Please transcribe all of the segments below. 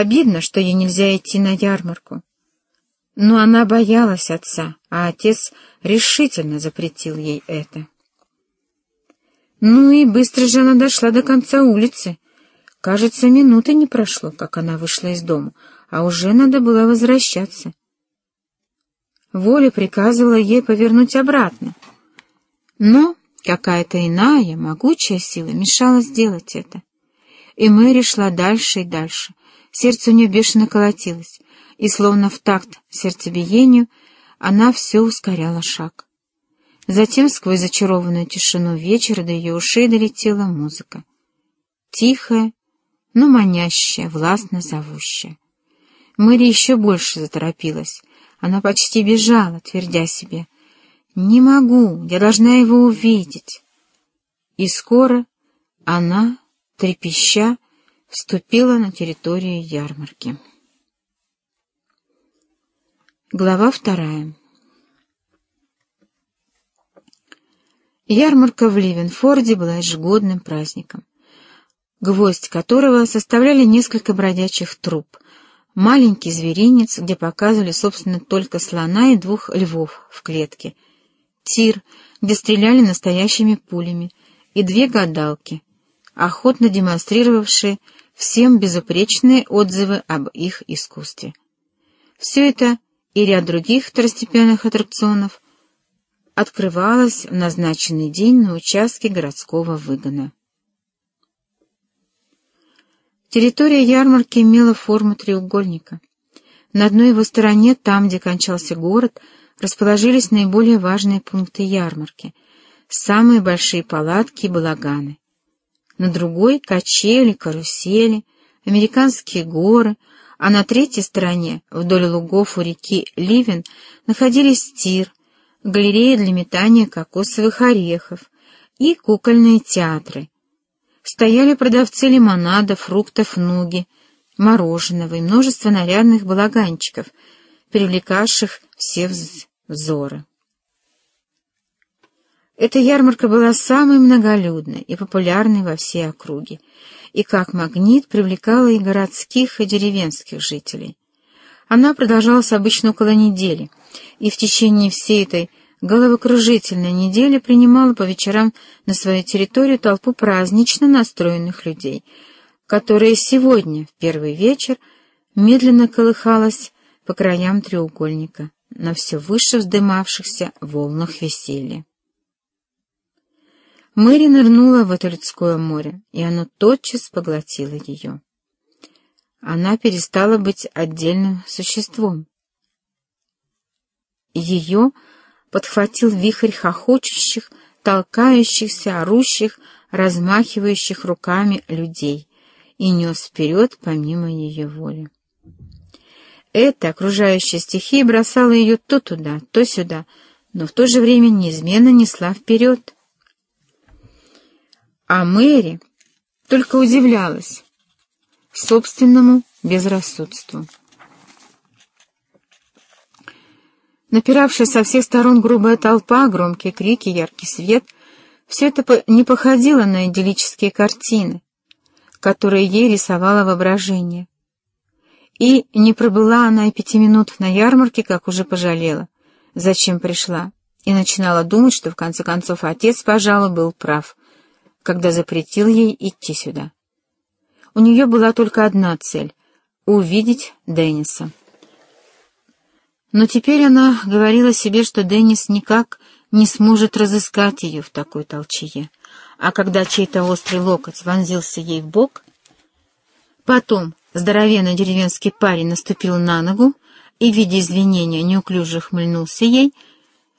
Обидно, что ей нельзя идти на ярмарку. Но она боялась отца, а отец решительно запретил ей это. Ну и быстро же она дошла до конца улицы. Кажется, минуты не прошло, как она вышла из дома, а уже надо было возвращаться. Воля приказывала ей повернуть обратно. Но какая-то иная, могучая сила мешала сделать это. И Мэри шла дальше и дальше. Сердце у нее бешено колотилось, и, словно в такт сердцебиению, она все ускоряла шаг. Затем сквозь зачарованную тишину вечера до ее ушей долетела музыка. Тихая, но манящая, властно зовущая. Мэри еще больше заторопилась. Она почти бежала, твердя себе. «Не могу, я должна его увидеть». И скоро она, трепеща, вступила на территорию ярмарки. Глава вторая. Ярмарка в Ливенфорде была ежегодным праздником, гвоздь которого составляли несколько бродячих труп, маленький зверинец, где показывали, собственно, только слона и двух львов в клетке, тир, где стреляли настоящими пулями, и две гадалки, охотно демонстрировавшие всем безупречные отзывы об их искусстве. Все это и ряд других второстепенных аттракционов открывалось в назначенный день на участке городского выгона. Территория ярмарки имела форму треугольника. На одной его стороне, там, где кончался город, расположились наиболее важные пункты ярмарки, самые большие палатки и балаганы. На другой — качели, карусели, американские горы, а на третьей стороне, вдоль лугов у реки Ливен, находились тир, галерея для метания кокосовых орехов и кукольные театры, стояли продавцы лимонада, фруктов, нуги, мороженого и множество нарядных балаганчиков, привлекавших все взоры. Эта ярмарка была самой многолюдной и популярной во всей округе, и как магнит привлекала и городских, и деревенских жителей. Она продолжалась обычно около недели, и в течение всей этой головокружительная неделя принимала по вечерам на свою территорию толпу празднично настроенных людей, которая сегодня, в первый вечер, медленно колыхалась по краям треугольника на все выше вздымавшихся волнах веселья. Мэри нырнула в это людское море, и оно тотчас поглотило ее. Она перестала быть отдельным существом. Ее подхватил вихрь хохочущих, толкающихся, орущих, размахивающих руками людей и нес вперед помимо ее воли. Эта окружающая стихия бросала ее то туда, то сюда, но в то же время неизменно несла вперед. А Мэри только удивлялась собственному безрассудству. Напиравшая со всех сторон грубая толпа, громкие крики, яркий свет — все это не походило на идиллические картины, которые ей рисовало воображение. И не пробыла она и пяти минут на ярмарке, как уже пожалела, зачем пришла, и начинала думать, что в конце концов отец, пожалуй, был прав, когда запретил ей идти сюда. У нее была только одна цель — увидеть Денниса. Но теперь она говорила себе, что Деннис никак не сможет разыскать ее в такой толчее. А когда чей-то острый локоть вонзился ей в бок, потом здоровенный деревенский парень наступил на ногу и в виде извинения неуклюже хмыльнулся ей,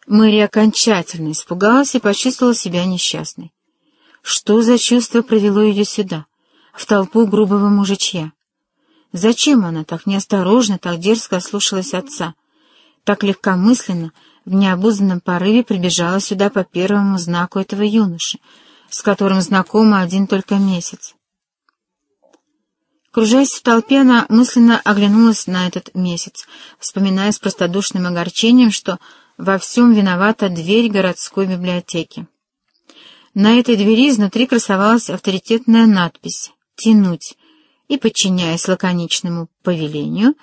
Мэри окончательно испугалась и почувствовала себя несчастной. Что за чувство привело ее сюда, в толпу грубого мужичья? Зачем она так неосторожно, так дерзко слушалась отца, так легкомысленно, в необузданном порыве прибежала сюда по первому знаку этого юноши, с которым знакома один только месяц. Кружаясь в толпе, она мысленно оглянулась на этот месяц, вспоминая с простодушным огорчением, что во всем виновата дверь городской библиотеки. На этой двери изнутри красовалась авторитетная надпись «Тянуть», и, подчиняясь лаконичному повелению,